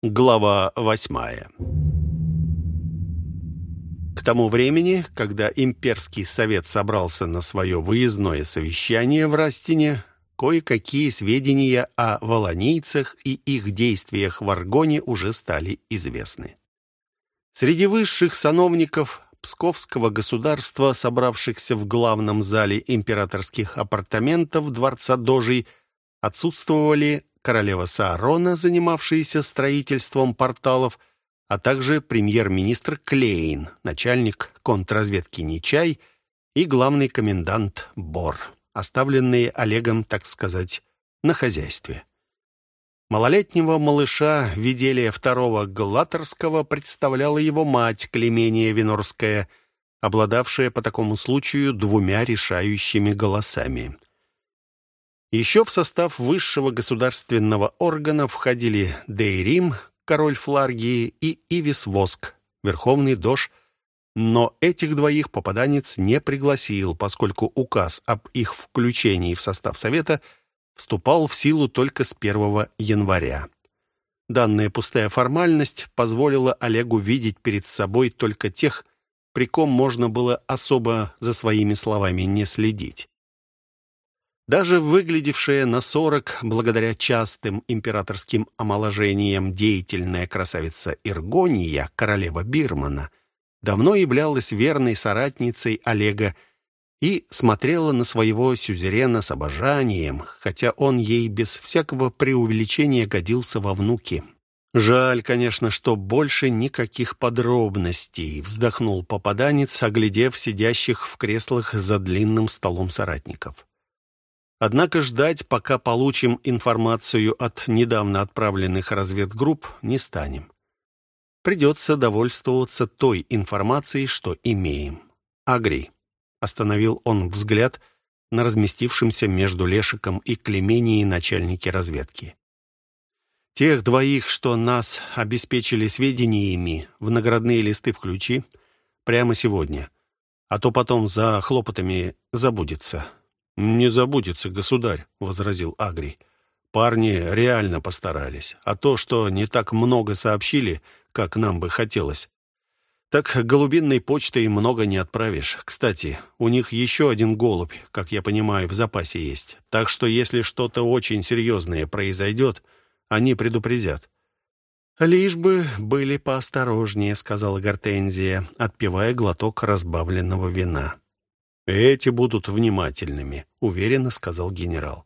Глава восьмая К тому времени, когда имперский совет собрался на свое выездное совещание в Растине, кое-какие сведения о волонийцах и их действиях в Аргоне уже стали известны. Среди высших сановников Псковского государства, собравшихся в главном зале императорских апартаментов Дворца Дожей, отсутствовали королева Саарона, занимавшаяся строительством порталов, а также премьер-министр Клейн, начальник контрразведки Нечай и главный комендант Бор, оставленные Олегом, так сказать, на хозяйстве. Малолетнего малыша Виделия II Галаторского представляла его мать Клемения Винорская, обладавшая по такому случаю двумя решающими голосами. Еще в состав высшего государственного органа входили Дейрим, король Фларгии, и Ивис Воск, верховный дож, но этих двоих попаданец не пригласил, поскольку указ об их включении в состав Совета вступал в силу только с 1 января. Данная пустая формальность позволила Олегу видеть перед собой только тех, при ком можно было особо за своими словами не следить. Даже выглядевшая на сорок, благодаря частым императорским омоложениям, деятельная красавица Иргония, королева Бирмана, давно являлась верной соратницей Олега и смотрела на своего сюзерена с обожанием, хотя он ей без всякого преувеличения годился во внуки. «Жаль, конечно, что больше никаких подробностей», — вздохнул попаданец, оглядев сидящих в креслах за длинным столом соратников. Однако ждать, пока получим информацию от недавно отправленных разведгрупп, не станем. Придется довольствоваться той информацией, что имеем. Агри. Остановил он взгляд на разместившемся между Лешиком и Клеменией начальнике разведки. Тех двоих, что нас обеспечили сведениями, в наградные листы включи прямо сегодня, а то потом за хлопотами забудется. «Не забудется, государь», — возразил Агрий. «Парни реально постарались, а то, что не так много сообщили, как нам бы хотелось, так голубинной почтой много не отправишь. Кстати, у них еще один голубь, как я понимаю, в запасе есть. Так что если что-то очень серьезное произойдет, они предупредят». «Лишь бы были поосторожнее», — сказала Гортензия, отпивая глоток разбавленного вина. «Эти будут внимательными», — уверенно сказал генерал.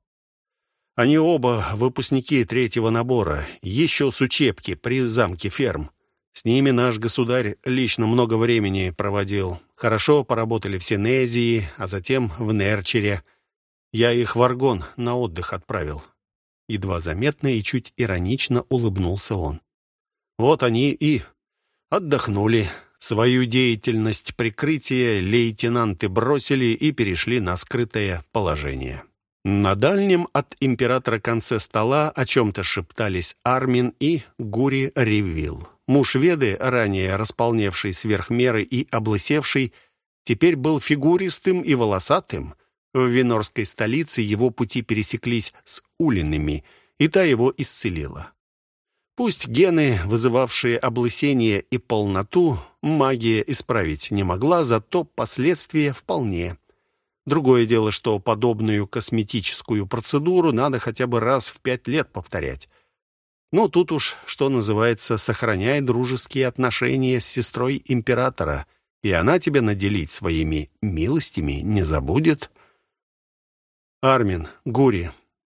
«Они оба выпускники третьего набора, еще с учебки при замке ферм. С ними наш государь лично много времени проводил. Хорошо поработали в Синезии, а затем в Нерчере. Я их в Аргон на отдых отправил». Едва заметно и чуть иронично улыбнулся он. «Вот они и отдохнули». Свою деятельность прикрытия лейтенанты бросили и перешли на скрытое положение. На дальнем от императора конце стола о чем-то шептались Армин и Гури Ревил. Муж Веды, ранее располневший сверх меры и облысевший, теперь был фигуристым и волосатым. В Винорской столице его пути пересеклись с Улиными, и та его исцелила. Пусть гены, вызывавшие облысение и полноту, магия исправить не могла, зато последствия вполне. Другое дело, что подобную косметическую процедуру надо хотя бы раз в пять лет повторять. Ну, тут уж, что называется, сохраняй дружеские отношения с сестрой императора, и она тебя наделить своими милостями не забудет. Армин, Гури,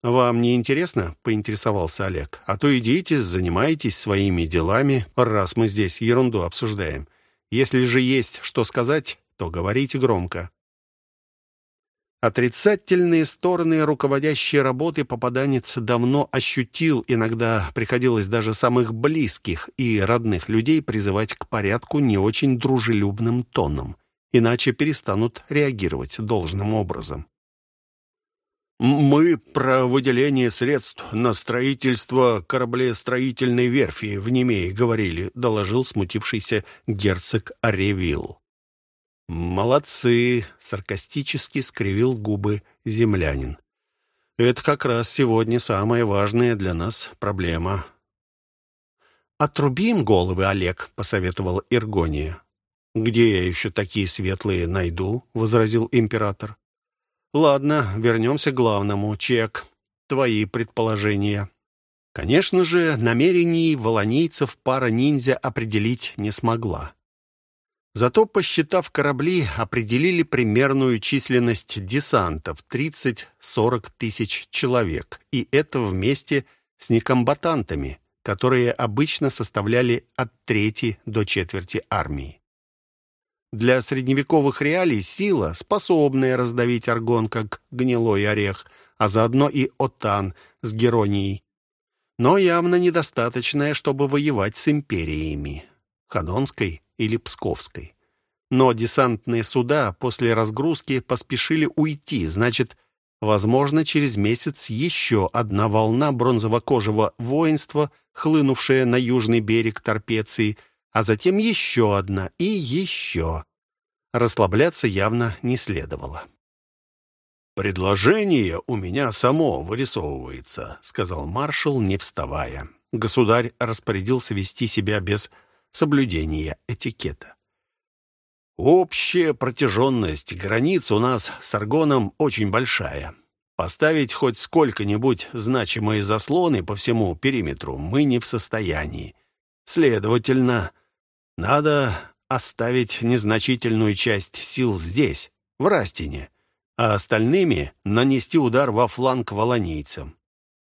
«Вам не интересно?» — поинтересовался Олег. «А то идите, занимайтесь своими делами, раз мы здесь ерунду обсуждаем. Если же есть что сказать, то говорите громко». Отрицательные стороны руководящей работы попаданец давно ощутил, иногда приходилось даже самых близких и родных людей призывать к порядку не очень дружелюбным тоном, иначе перестанут реагировать должным образом. «Мы про выделение средств на строительство кораблестроительной верфи в Немее говорили», доложил смутившийся герцог Аревил. «Молодцы!» — саркастически скривил губы землянин. «Это как раз сегодня самая важная для нас проблема. «Отрубим головы, Олег», — посоветовала Иргония. «Где я еще такие светлые найду?» — возразил император. «Ладно, вернемся к главному. Чек. Твои предположения». Конечно же, намерений волонийцев пара ниндзя определить не смогла. Зато, посчитав корабли, определили примерную численность десантов — 30-40 тысяч человек, и это вместе с некомбатантами, которые обычно составляли от трети до четверти армии. Для средневековых реалий сила, способная раздавить аргон как гнилой орех, а заодно и отан с Геронией, но явно недостаточная, чтобы воевать с империями, Ходонской или Псковской. Но десантные суда после разгрузки поспешили уйти, значит, возможно, через месяц еще одна волна бронзово-кожего воинства, хлынувшая на южный берег Торпеции, а затем еще одна и еще. Расслабляться явно не следовало. «Предложение у меня само вырисовывается», — сказал маршал, не вставая. Государь распорядился вести себя без соблюдения этикета. «Общая протяженность границ у нас с Аргоном очень большая. Поставить хоть сколько-нибудь значимые заслоны по всему периметру мы не в состоянии. Следовательно, надо оставить незначительную часть сил здесь, в Растине, а остальными нанести удар во фланг волонийцам.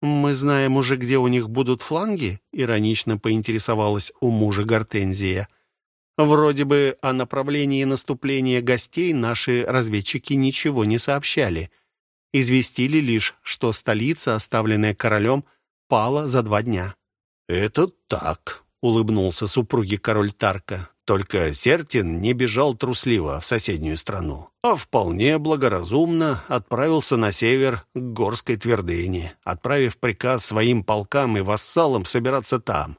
«Мы знаем уже, где у них будут фланги?» — иронично поинтересовалась у мужа Гортензия. «Вроде бы о направлении наступления гостей наши разведчики ничего не сообщали. Известили лишь, что столица, оставленная королем, пала за два дня». «Это так», — улыбнулся супруги король Тарка. Только Сертин не бежал трусливо в соседнюю страну, а вполне благоразумно отправился на север к горской твердыне, отправив приказ своим полкам и вассалам собираться там.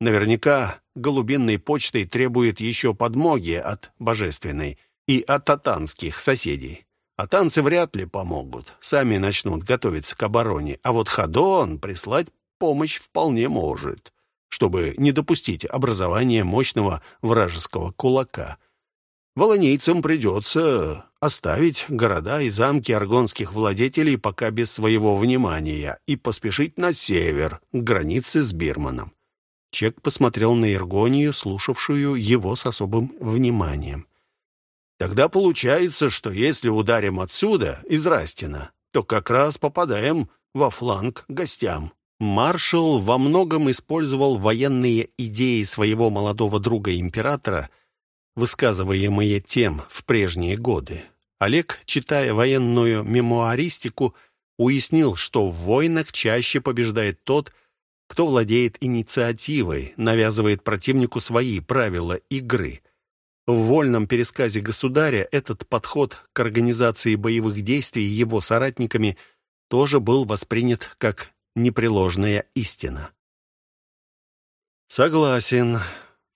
Наверняка голубинной почтой требует еще подмоги от божественной и от атанских соседей. А танцы вряд ли помогут, сами начнут готовиться к обороне, а вот Хадон прислать помощь вполне может чтобы не допустить образования мощного вражеского кулака. Волонейцам придется оставить города и замки аргонских владетелей пока без своего внимания и поспешить на север, к границе с Бирманом. Чек посмотрел на Иргонию, слушавшую его с особым вниманием. «Тогда получается, что если ударим отсюда, из Растина, то как раз попадаем во фланг гостям». Маршал во многом использовал военные идеи своего молодого друга-императора, высказываемые тем в прежние годы. Олег, читая военную мемуаристику, уяснил, что в войнах чаще побеждает тот, кто владеет инициативой, навязывает противнику свои правила игры. В вольном пересказе государя этот подход к организации боевых действий его соратниками тоже был воспринят как непреложная истина. Согласен.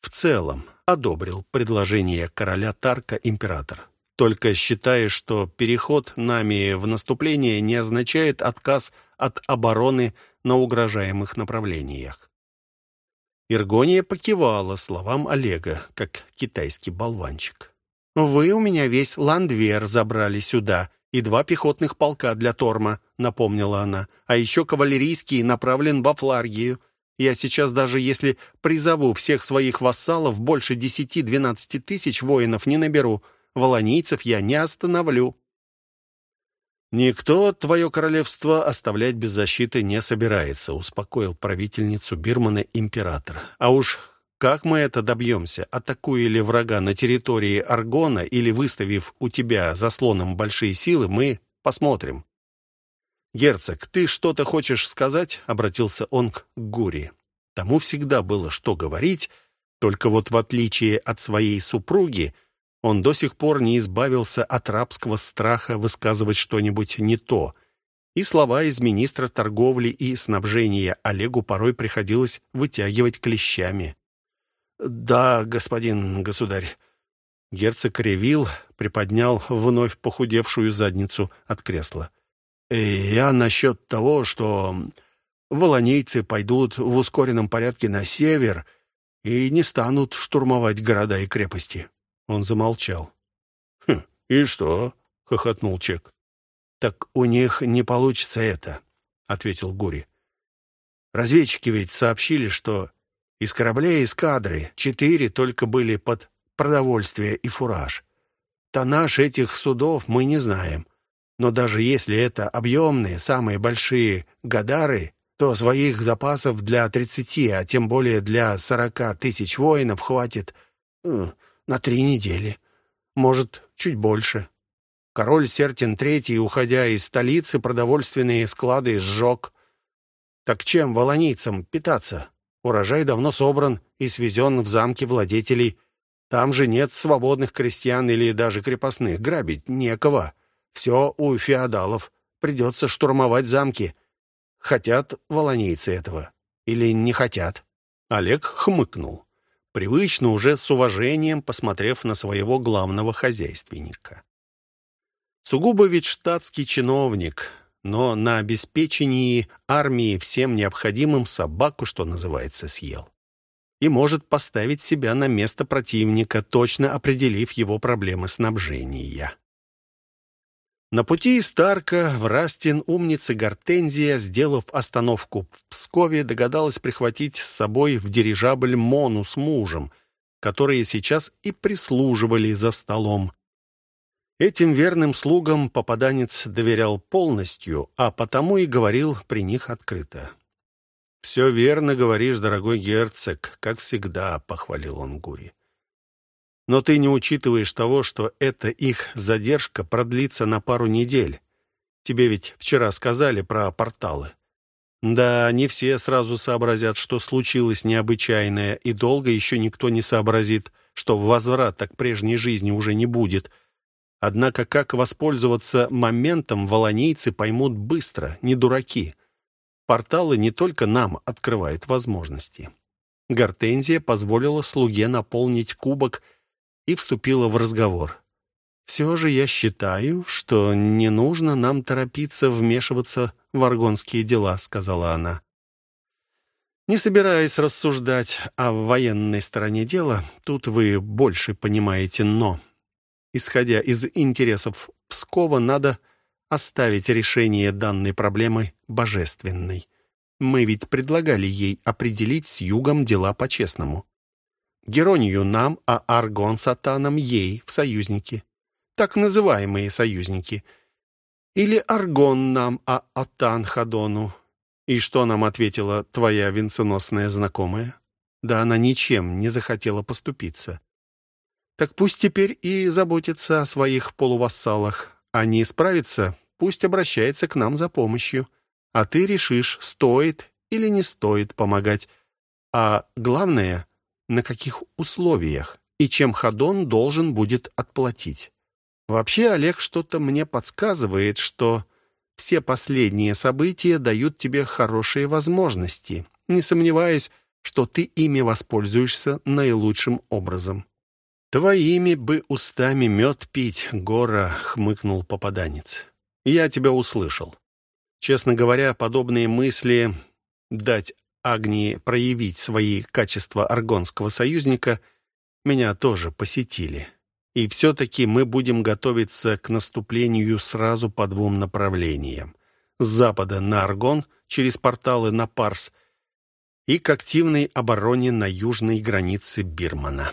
В целом, одобрил предложение короля Тарка император. Только считая, что переход нами в наступление не означает отказ от обороны на угрожаемых направлениях. Иргония покивала словам Олега, как китайский болванчик. «Вы у меня весь ландвер забрали сюда и два пехотных полка для Торма», — напомнила она. «А еще кавалерийский направлен во Фларгию. Я сейчас даже если призову всех своих вассалов, больше десяти-двенадцати тысяч воинов не наберу. Волонийцев я не остановлю». «Никто твое королевство оставлять без защиты не собирается», — успокоил правительницу Бирмана император. «А уж как мы это добьемся? Атакуя ли врага на территории Аргона или выставив у тебя заслоном большие силы, мы посмотрим. «Герцог, ты что-то хочешь сказать?» — обратился он к Гури. Тому всегда было что говорить, только вот в отличие от своей супруги, он до сих пор не избавился от рабского страха высказывать что-нибудь не то, и слова из министра торговли и снабжения Олегу порой приходилось вытягивать клещами. «Да, господин государь». Герцог ревил, приподнял вновь похудевшую задницу от кресла. «Я насчет того, что волонейцы пойдут в ускоренном порядке на север и не станут штурмовать города и крепости. Он замолчал. «Хм, и что?» — хохотнул Чек. «Так у них не получится это», — ответил Гури. «Разведчики ведь сообщили, что из кораблей эскадры четыре только были под продовольствие и фураж. Тоннаж этих судов мы не знаем. Но даже если это объемные, самые большие гадары, то своих запасов для 30, а тем более для 40 тысяч воинов хватит э, на три недели. Может, чуть больше. Король Сертин III, уходя из столицы, продовольственные склады сжег. Так чем волонийцам питаться? Урожай давно собран и свезен в замки владетелей. Там же нет свободных крестьян или даже крепостных. Грабить некого. Все у феодалов. Придется штурмовать замки. Хотят волонейцы этого или не хотят? Олег хмыкнул, привычно уже с уважением посмотрев на своего главного хозяйственника. Сугубо ведь штатский чиновник, но на обеспечении армии всем необходимым собаку, что называется, съел. И может поставить себя на место противника, точно определив его проблемы снабжения. На пути из Тарка в Растин умница Гортензия, сделав остановку в Пскове, догадалась прихватить с собой в дирижабль Мону с мужем, которые сейчас и прислуживали за столом. Этим верным слугам попаданец доверял полностью, а потому и говорил при них открыто. «Все верно говоришь, дорогой герцог, как всегда», — похвалил он Гури. Но ты не учитываешь того, что эта их задержка продлится на пару недель. Тебе ведь вчера сказали про порталы. Да, не все сразу сообразят, что случилось необычайное, и долго еще никто не сообразит, что возврата к прежней жизни уже не будет. Однако как воспользоваться моментом волонейцы поймут быстро, не дураки. Порталы не только нам открывают возможности. Гортензия позволила слуге наполнить кубок и вступила в разговор. «Все же я считаю, что не нужно нам торопиться вмешиваться в аргонские дела», — сказала она. «Не собираясь рассуждать о военной стороне дела, тут вы больше понимаете «но». Исходя из интересов Пскова, надо оставить решение данной проблемы божественной. Мы ведь предлагали ей определить с югом дела по-честному. Геронию нам, а Аргон сатанам ей в союзники. Так называемые союзники. Или Аргон нам, а Атан Хадону. И что нам ответила твоя венценосная знакомая? Да она ничем не захотела поступиться. Так пусть теперь и заботится о своих полувассалах. А не справится, пусть обращается к нам за помощью. А ты решишь, стоит или не стоит помогать. А главное — на каких условиях и чем Хадон должен будет отплатить. Вообще, Олег что-то мне подсказывает, что все последние события дают тебе хорошие возможности. Не сомневаюсь, что ты ими воспользуешься наилучшим образом. «Твоими бы устами мед пить, Гора», — хмыкнул попаданец. «Я тебя услышал. Честно говоря, подобные мысли дать Агнии проявить свои качества аргонского союзника, меня тоже посетили. И все-таки мы будем готовиться к наступлению сразу по двум направлениям. С запада на Аргон, через порталы на Парс, и к активной обороне на южной границе Бирмана.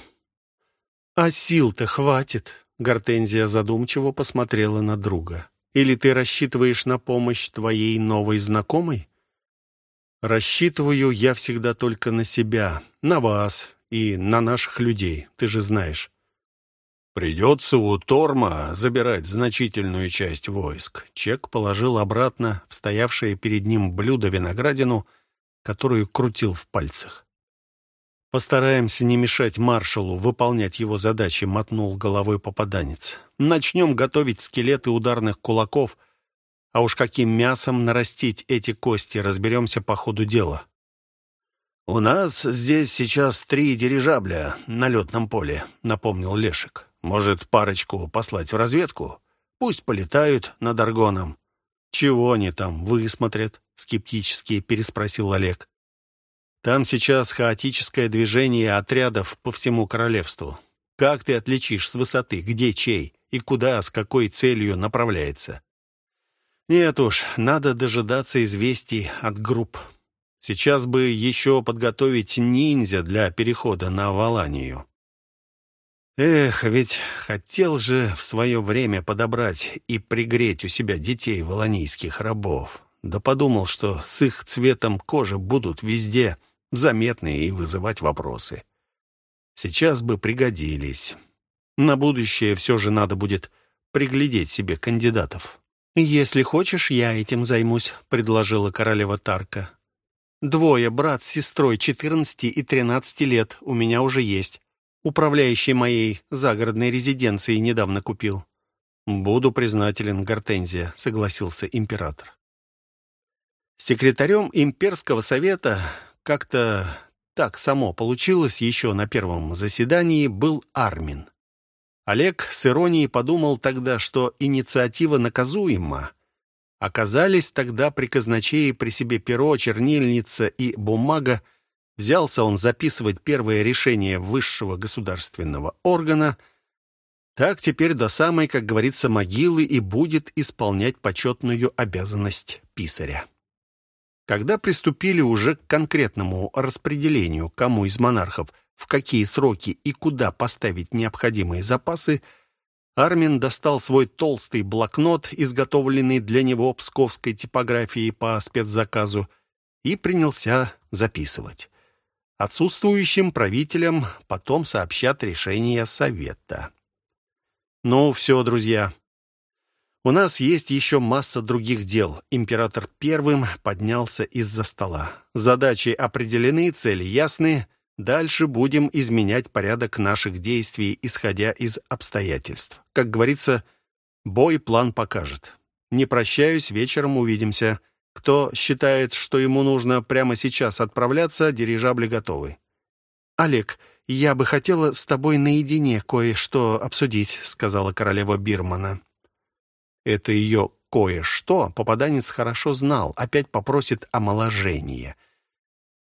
«А сил-то хватит», — Гортензия задумчиво посмотрела на друга. «Или ты рассчитываешь на помощь твоей новой знакомой?» Рассчитываю я всегда только на себя, на вас и на наших людей, ты же знаешь. Придется у Торма забирать значительную часть войск. Чек положил обратно в стоявшее перед ним блюдо виноградину, которую крутил в пальцах. «Постараемся не мешать маршалу выполнять его задачи», — мотнул головой попаданец. «Начнем готовить скелеты ударных кулаков — а уж каким мясом нарастить эти кости, разберемся по ходу дела. «У нас здесь сейчас три дирижабля на летном поле», — напомнил Лешек. «Может, парочку послать в разведку? Пусть полетают над Аргоном. «Чего они там высмотрят?» — скептически переспросил Олег. «Там сейчас хаотическое движение отрядов по всему королевству. Как ты отличишь с высоты, где чей и куда, с какой целью направляется?» «Нет уж, надо дожидаться известий от групп. Сейчас бы еще подготовить ниндзя для перехода на Валанию». Эх, ведь хотел же в свое время подобрать и пригреть у себя детей волонийских рабов. Да подумал, что с их цветом кожи будут везде заметны и вызывать вопросы. Сейчас бы пригодились. На будущее все же надо будет приглядеть себе кандидатов. «Если хочешь, я этим займусь», — предложила королева Тарка. «Двое, брат с сестрой, 14 и 13 лет, у меня уже есть управляющий моей загородной резиденцией недавно купил». «Буду признателен, Гортензия», — согласился император. Секретарем имперского совета как-то так само получилось еще на первом заседании был Армин. Олег с иронией подумал тогда, что инициатива наказуема. Оказались тогда при казначее при себе перо, чернильница и бумага, Взялся он записывать первое решение высшего государственного органа. Так теперь до самой, как говорится, могилы и будет исполнять почетную обязанность писаря. Когда приступили уже к конкретному распределению, кому из монархов в какие сроки и куда поставить необходимые запасы, Армин достал свой толстый блокнот, изготовленный для него псковской типографией по спецзаказу, и принялся записывать. Отсутствующим правителям потом сообщат решение совета. Ну, все, друзья. У нас есть еще масса других дел. Император первым поднялся из-за стола. Задачи определены, цели ясны. Дальше будем изменять порядок наших действий, исходя из обстоятельств. Как говорится, бой план покажет. Не прощаюсь, вечером увидимся. Кто считает, что ему нужно прямо сейчас отправляться, дирижабли готовы. «Олег, я бы хотела с тобой наедине кое-что обсудить», сказала королева Бирмана. Это ее кое-что попаданец хорошо знал, опять попросит омоложения.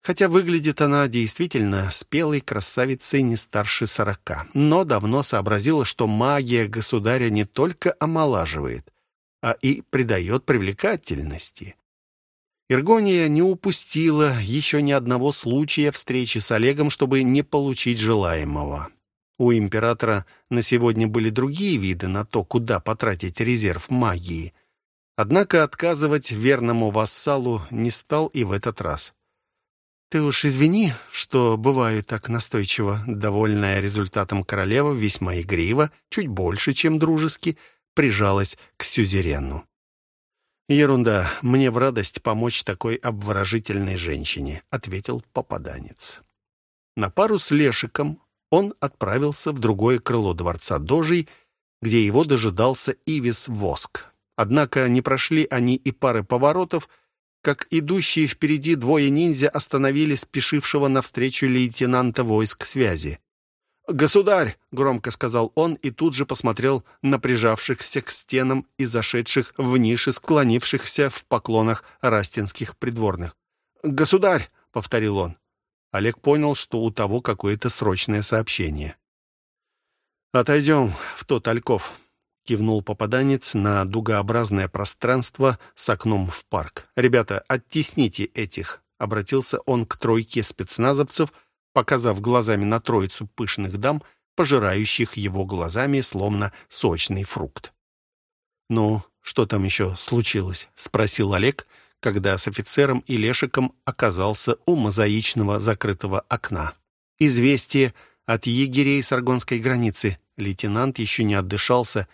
Хотя выглядит она действительно спелой красавицей не старше сорока, но давно сообразила, что магия государя не только омолаживает, а и придает привлекательности. Иргония не упустила еще ни одного случая встречи с Олегом, чтобы не получить желаемого. У императора на сегодня были другие виды на то, куда потратить резерв магии. Однако отказывать верному вассалу не стал и в этот раз. «Ты уж извини, что бываю так настойчиво», довольная результатом королева, весьма игриво, чуть больше, чем дружески, прижалась к сюзерену. «Ерунда. Мне в радость помочь такой обворожительной женщине», — ответил попаданец. На пару с Лешиком он отправился в другое крыло дворца Дожей, где его дожидался Ивис Воск. Однако не прошли они и пары поворотов, как идущие впереди двое ниндзя остановили спешившего навстречу лейтенанта войск связи. «Государь!» — громко сказал он и тут же посмотрел на прижавшихся к стенам и зашедших в ниши, склонившихся в поклонах растинских придворных. «Государь!» — повторил он. Олег понял, что у того какое-то срочное сообщение. «Отойдем в тот Альков», — кивнул попаданец на дугообразное пространство с окном в парк. «Ребята, оттесните этих», — обратился он к тройке спецназовцев — показав глазами на троицу пышных дам, пожирающих его глазами, словно сочный фрукт. «Ну, что там еще случилось?» — спросил Олег, когда с офицером и Лешиком оказался у мозаичного закрытого окна. «Известие от егерей с аргонской границы». Лейтенант еще не отдышался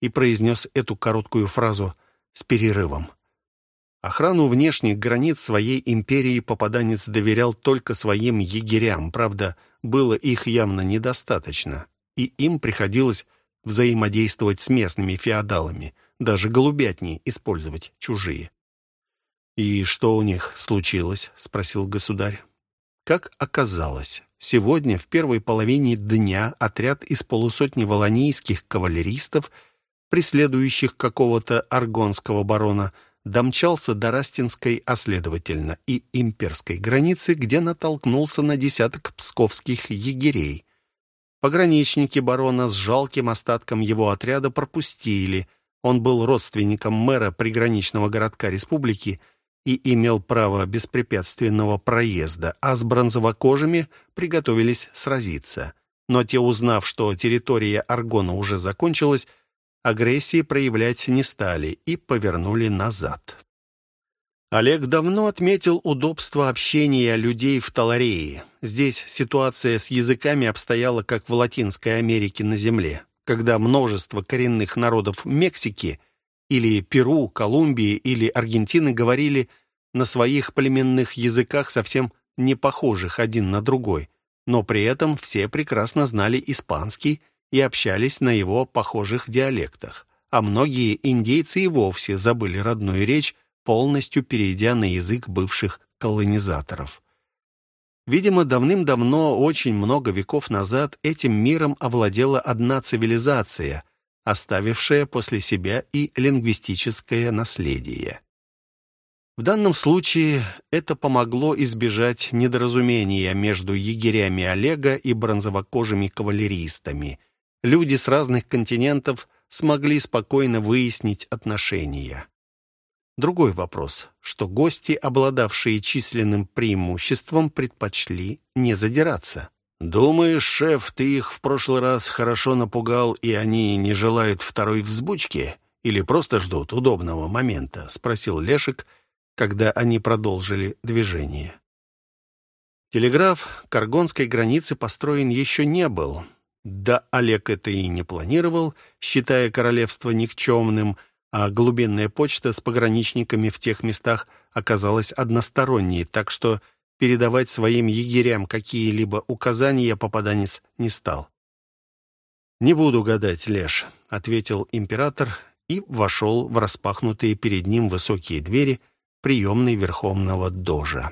и произнес эту короткую фразу с перерывом. Охрану внешних границ своей империи попаданец доверял только своим егерям, правда, было их явно недостаточно, и им приходилось взаимодействовать с местными феодалами, даже голубятни использовать чужие. «И что у них случилось?» — спросил государь. Как оказалось, сегодня в первой половине дня отряд из полусотни волонийских кавалеристов преследующих какого-то аргонского барона, домчался до Растинской, а следовательно и имперской границы, где натолкнулся на десяток псковских егерей. Пограничники барона с жалким остатком его отряда пропустили. Он был родственником мэра приграничного городка республики и имел право беспрепятственного проезда, а с бронзовокожими приготовились сразиться. Но те, узнав, что территория Аргона уже закончилась, агрессии проявлять не стали и повернули назад. Олег давно отметил удобство общения людей в Таларее. Здесь ситуация с языками обстояла как в Латинской Америке на Земле, когда множество коренных народов Мексики или Перу, Колумбии или Аргентины говорили на своих племенных языках совсем не похожих один на другой, но при этом все прекрасно знали испанский и общались на его похожих диалектах, а многие индейцы и вовсе забыли родную речь, полностью перейдя на язык бывших колонизаторов. Видимо, давным-давно, очень много веков назад, этим миром овладела одна цивилизация, оставившая после себя и лингвистическое наследие. В данном случае это помогло избежать недоразумения между егерями Олега и бронзовокожими кавалеристами – люди с разных континентов смогли спокойно выяснить отношения. Другой вопрос, что гости, обладавшие численным преимуществом, предпочли не задираться. «Думаешь, шеф, ты их в прошлый раз хорошо напугал, и они не желают второй взбучки? Или просто ждут удобного момента?» — спросил Лешек, когда они продолжили движение. Телеграф к Аргонской границе построен еще не был, да Олег это и не планировал, считая королевство никчемным, а глубинная почта с пограничниками в тех местах оказалась односторонней, так что передавать своим егерям какие-либо указания попаданец не стал. «Не буду гадать, Леш», — ответил император и вошел в распахнутые перед ним высокие двери приемной верховного дожа.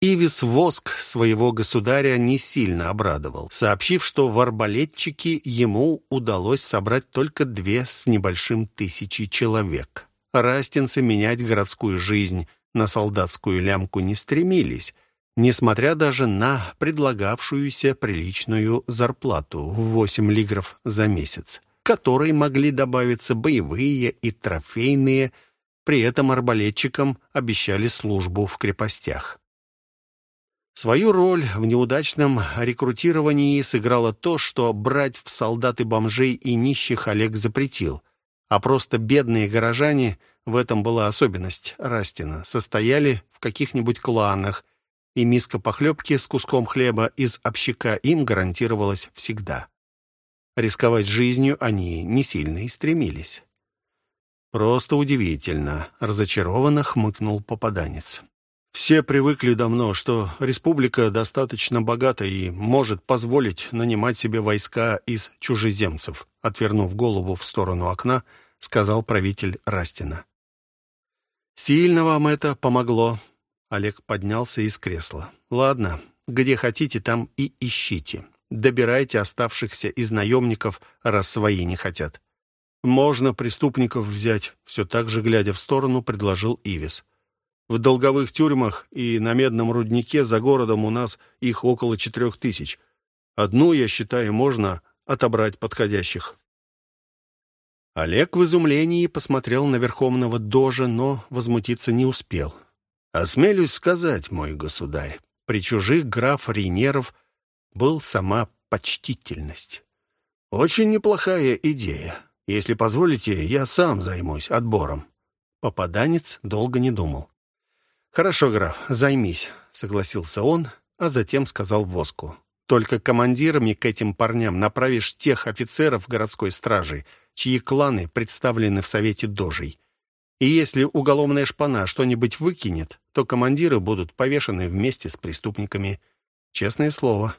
Ивис Воск своего государя не сильно обрадовал, сообщив, что в арбалетчике ему удалось собрать только две с небольшим тысячи человек. Растинцы менять городскую жизнь на солдатскую лямку не стремились, несмотря даже на предлагавшуюся приличную зарплату в 8 лигров за месяц, которой могли добавиться боевые и трофейные, при этом арбалетчикам обещали службу в крепостях. Свою роль в неудачном рекрутировании сыграло то, что брать в солдаты бомжей и нищих Олег запретил, а просто бедные горожане, в этом была особенность Растина, состояли в каких-нибудь кланах, и миска похлебки с куском хлеба из общака им гарантировалась всегда. Рисковать жизнью они не сильно и стремились. «Просто удивительно», — разочарованно хмыкнул попаданец. Все привыкли давно, что республика достаточно богата и может позволить нанимать себе войска из чужеземцев, отвернув голову в сторону окна, сказал правитель Растина. «Сильно вам это помогло?» Олег поднялся из кресла. «Ладно, где хотите, там и ищите. Добирайте оставшихся из наемников, раз свои не хотят». «Можно преступников взять», все так же, глядя в сторону, предложил Ивис. В долговых тюрьмах и на медном руднике за городом у нас их около четырех тысяч. Одну, я считаю, можно отобрать подходящих. Олег в изумлении посмотрел на верховного дожа, но возмутиться не успел. «Осмелюсь сказать, мой государь, при чужих граф Рейнеров был сама почтительность. Очень неплохая идея. Если позволите, я сам займусь отбором». Попаданец долго не думал. «Хорошо, граф, займись», — согласился он, а затем сказал Воску. «Только командирами к этим парням направишь тех офицеров городской стражи, чьи кланы представлены в Совете Дожей. И если уголовная шпана что-нибудь выкинет, то командиры будут повешены вместе с преступниками. Честное слово».